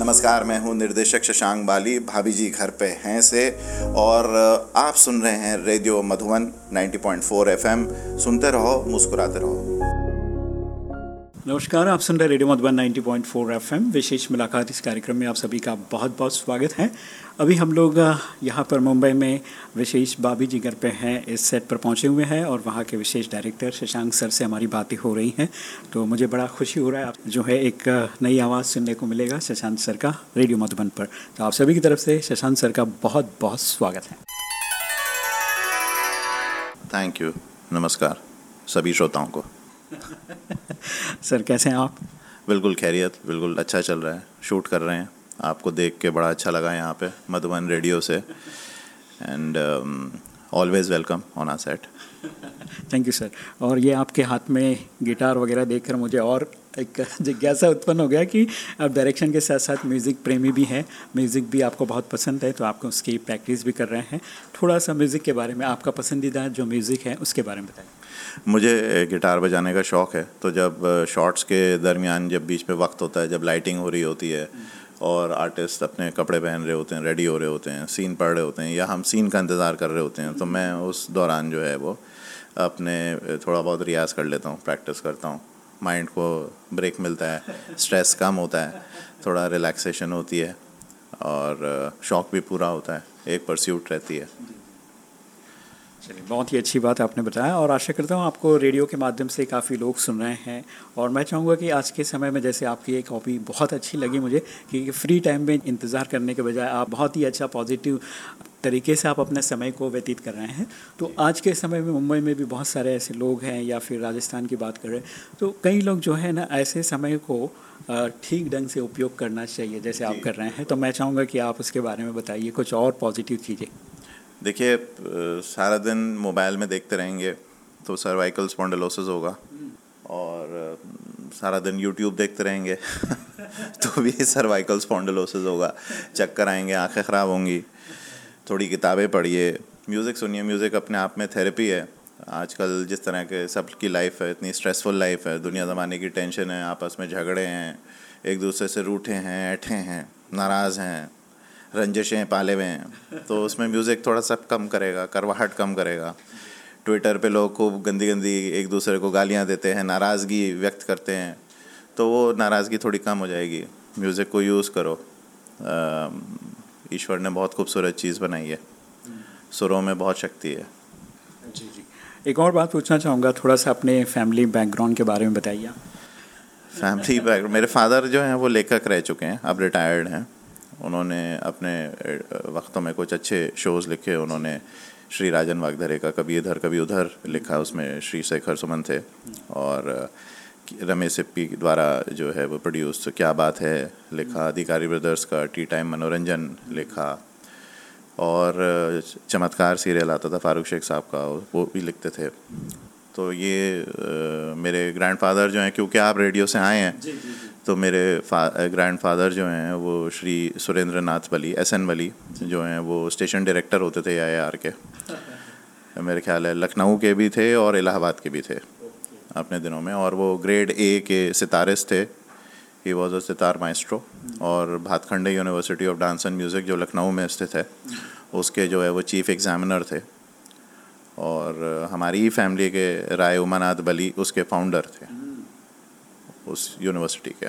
नमस्कार, मैं हूँ निर्देशक शशांक बाली, भाभी जी घर पे हैं से, और आप सुन रहे हैं रेडियो मधुबन 90.4 एफएम। सुनते रहो, मुस्कुराते रहो। नमस्कार, आप सुन रहे रेडियो मधुबन 90.4 एफएम। विशेष मुलाकात इस कार्यक्रम में आप सभी का बहुत बहुत स्वागत है। अभी हम लोग यहाँ पर मुंबई में विशेष बाबी जी घर पे हैं, इस सेट पर पहुँचे हुए हैं और वहाँ के विशेष डायरेक्टर शशांक सर से हमारी बातें हो रही हैं। तो मुझे बड़ा खुशी हो रहा है, आप जो है एक नई आवाज़ सुनने को मिलेगा शशांक सर का रेडियो मधुबन पर। तो आप सभी की तरफ़ से शशांक सर का बहुत बहुत स्वागत है। थैंक यू नमस्कार, सभी श्रोताओं को। सर कैसे हैं आप? बिल्कुल खैरियत बिल्कुल अच्छा चल रहा है। शूट कर रहे हैं। आपको देख के बड़ा अच्छा लगा यहाँ पे मधुबन रेडियो से। And always welcome on our set thank you sir और ये आपके हाथ में गिटार वगैरह देखकर मुझे और एक जिज्ञासा उत्पन्न हो गया कि आप डायरेक्शन के साथ साथ म्यूज़िक प्रेमी भी हैं। म्यूज़िक भी आपको बहुत पसंद है तो आपको उसकी प्रैक्टिस भी कर रहे हैं। थोड़ा सा म्यूज़िक के बारे में आपका पसंदीदा जो म्यूज़िक है उसके बारे में बताएँ मुझे गिटार बजाने का शौक़ है। तो जब शॉर्ट्स के दरमियान जब बीच में वक्त होता है, जब लाइटिंग हो रही होती है और आर्टिस्ट अपने कपड़े पहन रहे होते हैं, रेडी हो रहे होते हैं, सीन पढ़ रहे होते हैं या हम सीन का इंतज़ार कर रहे होते हैं तो मैं उस दौरान जो है वो अपने थोड़ा बहुत रियाज़ कर लेता हूँ, प्रैक्टिस करता हूँ। माइंड को ब्रेक मिलता है, स्ट्रेस कम होता है, थोड़ा रिलैक्सेशन होती है और शौक़ भी पूरा होता है, एक परस्यूट रहती है। चलिए बहुत ही अच्छी बात आपने बताया और आशा करता हूँ आपको रेडियो के माध्यम से काफ़ी लोग सुन रहे हैं। और मैं चाहूँगा कि आज के समय में जैसे आपकी एक हॉबी बहुत अच्छी लगी मुझे कि फ्री टाइम में इंतज़ार करने के बजाय आप बहुत ही अच्छा पॉजिटिव तरीके से आप अपने समय को व्यतीत कर रहे हैं। तो आज के समय में मुंबई में भी बहुत सारे ऐसे लोग हैं या फिर राजस्थान की बात करें तो कई लोग जो है ना ऐसे समय को ठीक ढंग से उपयोग करना चाहिए जैसे आप कर रहे हैं। तो मैं चाहूँगा कि आप उसके बारे में बताइए कुछ और पॉजिटिव चीज़ें। देखिए सारा दिन मोबाइल में देखते रहेंगे तो सर्वाइकल स्पॉन्डलोसिस होगा। और सारा दिन यूट्यूब देखते रहेंगे तो भी सर्वाइकल स्पॉन्डलोसिस होगा। चक्कर आएँगे, आँखें ख़राब होंगी, थोड़ी किताबें पढ़िए। म्यूज़िक सुनिए म्यूज़िक अपने आप में थेरेपी है। आजकल जिस तरह के सब की लाइफ है, इतनी स्ट्रेसफुल लाइफ है, दुनिया ज़माने की टेंशन है, आपस में झगड़े हैं, एक दूसरे से रूठे हैं, ऐठे हैं, नाराज़ हैं। रंजिशें पाले हुए हैं। तो उसमें म्यूज़िक थोड़ा सा कम करेगा करवाहट कम करेगा। ट्विटर पे लोग खूब गंदी गंदी एक दूसरे को गालियाँ देते हैं नाराज़गी व्यक्त करते हैं। तो वो नाराज़गी थोड़ी कम हो जाएगी। म्यूज़िक को यूज़ करो। ईश्वर ने बहुत खूबसूरत चीज़ बनाई है। सुरों में बहुत शक्ति है। जी जी। एक और बात पूछना चाहूँगा थोड़ा सा अपने फैमिली बैकग्राउंड के बारे में बताइए फैमिली बैकग्राउंड मेरे फादर जो हैं वो लेखक रह चुके हैं अब रिटायर्ड हैं। उन्होंने अपने वक्तों में कुछ अच्छे शोज़ लिखे, उन्होंने श्री राजन वागधरे का कभी इधर, कभी उधर लिखा, उसमें श्री शेखर सुमन थे और रमेश सिप्पी द्वारा जो है वो प्रोड्यूस क्या बात है लिखा, अधिकारी ब्रदर्स का टी टाइम मनोरंजन लिखा और चमत्कार सीरियल आता था फारूक शेख साहब का, वो भी लिखते थे तो ये मेरे ग्रैंडफादर जो हैं, क्योंकि आप रेडियो से आए हैं. तो मेरे ग्रैंडफादर जो हैं वो श्री सुरेंद्र नाथ बली एस एन बली जो हैं वो स्टेशन डायरेक्टर होते थे आई आर के। मेरे ख्याल है लखनऊ के भी थे और इलाहाबाद के भी थे अपने दिनों में। और वो ग्रेड ए के सितारिस थे। He was a sitar maestro और Bhatkhande university of dance and music जो लखनऊ में स्थित है उसके जो है वो चीफ़ एग्ज़ामिनर थे। और हमारी ही फैमिली के राय उमानाथ बली उसके फाउंडर थे। उस यूनिवर्सिटी के।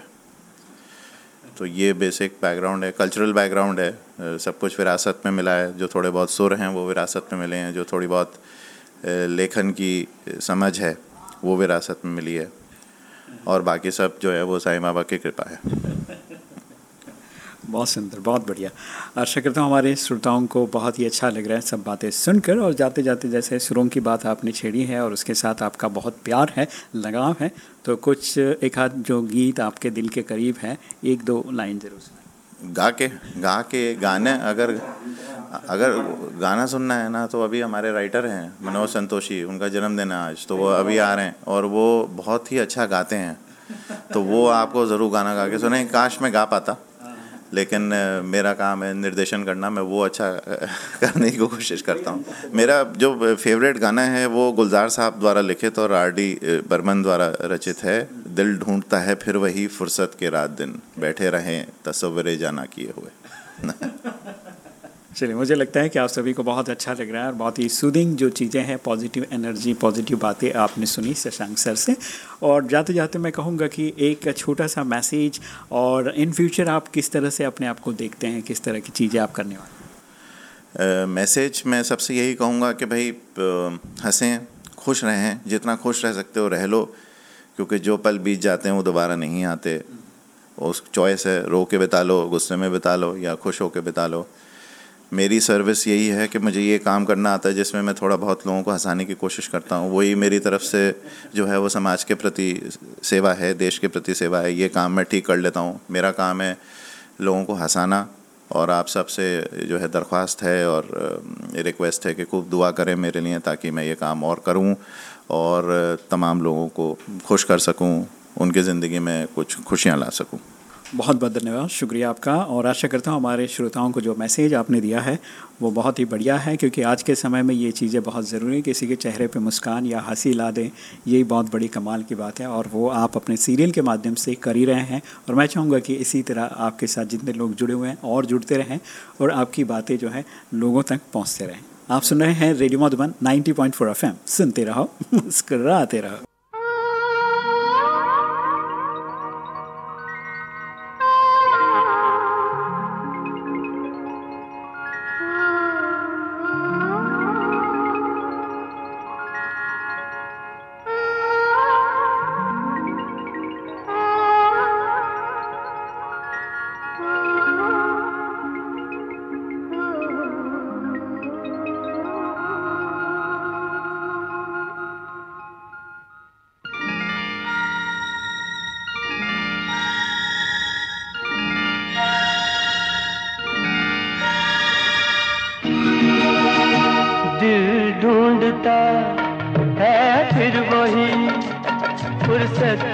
तो ये बेसिक बैकग्राउंड है कल्चरल बैकग्राउंड है, सब कुछ विरासत में मिला है। जो थोड़े बहुत सुर हैं, वो विरासत में मिले हैं। जो थोड़ी बहुत लेखन की समझ है, वो विरासत में मिली है। और बाकी सब जो है, वो साईं बाबा की कृपा है। बहुत सुंदर, बहुत बढ़िया। आशा करता हूँ हमारे श्रोताओं को बहुत ही अच्छा लग रहा है सब बातें सुनकर और जाते जाते जैसे सुरों की बात आपने छेड़ी है और उसके साथ आपका बहुत प्यार है, लगाव है तो कुछ एक आध जो गीत आपके दिल के करीब है, एक दो लाइन ज़रूर गा के गा के गाने अगर अगर गाना सुनना है ना तो अभी हमारे राइटर हैं, मनोज संतोषी, उनका जन्मदिन है आज तो वो अभी आ रहे हैं और वो बहुत ही अच्छा गाते हैं। तो वो आपको ज़रूर गाना गा के सुने काश में गा पाता। लेकिन मेरा काम है निर्देशन करना, मैं वो अच्छा करने की कोशिश करता हूँ। मेरा जो फेवरेट गाना है, वो गुलजार साहब द्वारा लिखित और आर डी बर्मन द्वारा रचित है। दिल ढूंढता है फिर वही फुर्सत के रात दिन, बैठे रहें तस्वरे जाना किए हुए। चलिए, मुझे लगता है कि आप सभी को बहुत अच्छा लग रहा है और बहुत ही सूदिंग जो चीज़ें हैं पॉजिटिव एनर्जी पॉजिटिव बातें आपने सुनी शशांक सर से। और जाते जाते मैं कहूँगा कि एक छोटा सा मैसेज और इन फ्यूचर आप किस तरह से अपने आप को देखते हैं, किस तरह की चीज़ें आप करने वाले मैसेज मैं सबसे यही कहूँगा कि भाई हंसें, खुश रहें, जितना खुश रह सकते हो रह लो, क्योंकि जो पल बीत जाते हैं वो दोबारा नहीं आते। उस चॉइस है, रो के बिता लो, गुस्से में बिता लो या खुश होकर बिता लो। मेरी सर्विस यही है कि मुझे ये काम करना आता है जिसमें मैं थोड़ा बहुत लोगों को हंसाने की कोशिश करता हूँ। वही मेरी तरफ़ से जो है वो समाज के प्रति सेवा है, देश के प्रति सेवा है। ये काम मैं ठीक कर लेता हूँ। मेरा काम है लोगों को हंसाना और आप सबसे जो है दरख्वास्त है और रिक्वेस्ट है कि खूब दुआ करें मेरे लिए ताकि मैं ये काम और करूँ और तमाम लोगों को खुश कर सकूँ, उनकी ज़िंदगी में कुछ खुशियाँ ला सकूँ। बहुत बहुत धन्यवाद। शुक्रिया आपका। और आशा करता हूँ हमारे श्रोताओं को जो मैसेज आपने दिया है, वो बहुत ही बढ़िया है, क्योंकि आज के समय में ये चीज़ें बहुत ज़रूरी है। किसी के चेहरे पे मुस्कान या हँसी ला दें, यही बहुत बड़ी कमाल की बात है। और वो आप अपने सीरियल के माध्यम से कर ही रहे हैं। और मैं चाहूँगा कि इसी तरह आपके साथ जितने लोग जुड़े हुए हैं, और जुड़ते रहें, और आपकी बातें जो है, लोगों तक पहुँचते रहें। आप सुन रहे हैं रेडियो मधुबन नाइन्टी पॉइंट सुनते रहो, मुस्कराते रहो।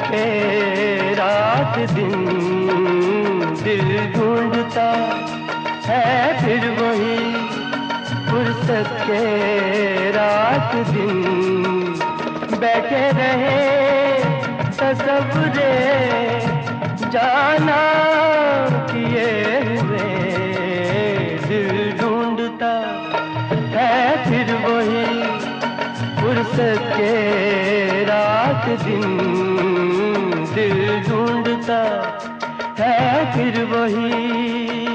बैठे रात दिन दिल ढूंढता है फिर वही फुर्सत के रात दिन। बैठे रहे तस्वरे जाना किए हुए, दिल ढूंढता है फिर वही फुर्सत के ढूंढता है फिर वही।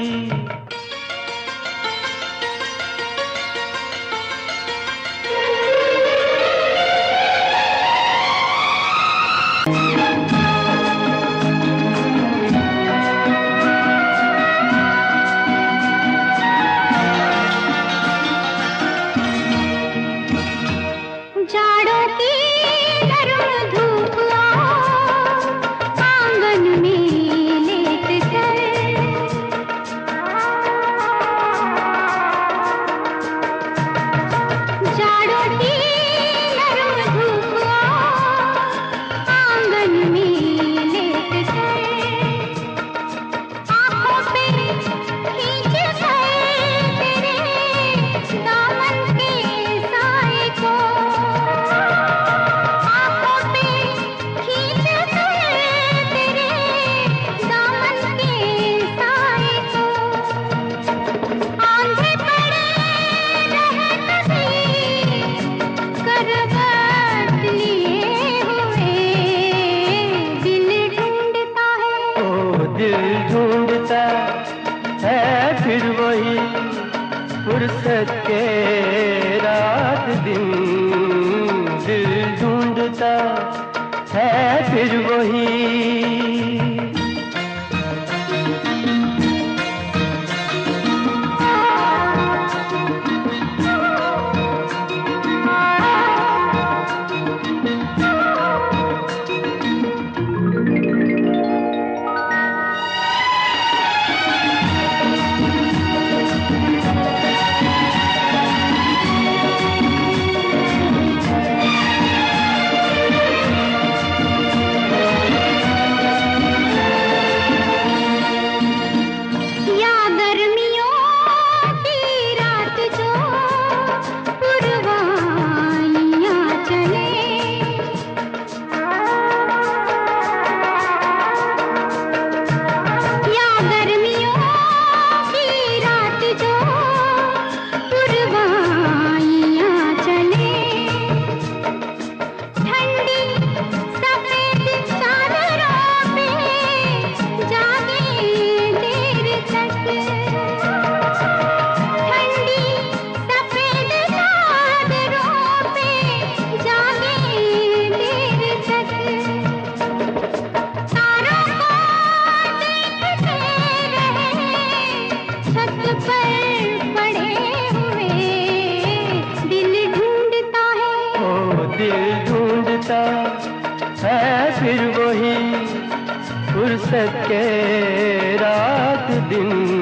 दिल ढूंढता है फिर वही फुर्सत के रात दिन। दिल ढूंढता है फिर वही फुर्सत के रात दिन।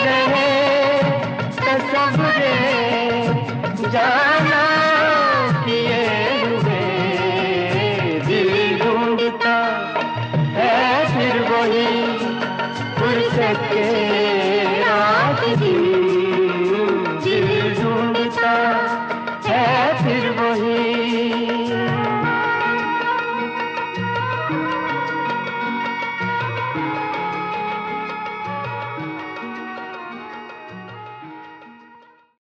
के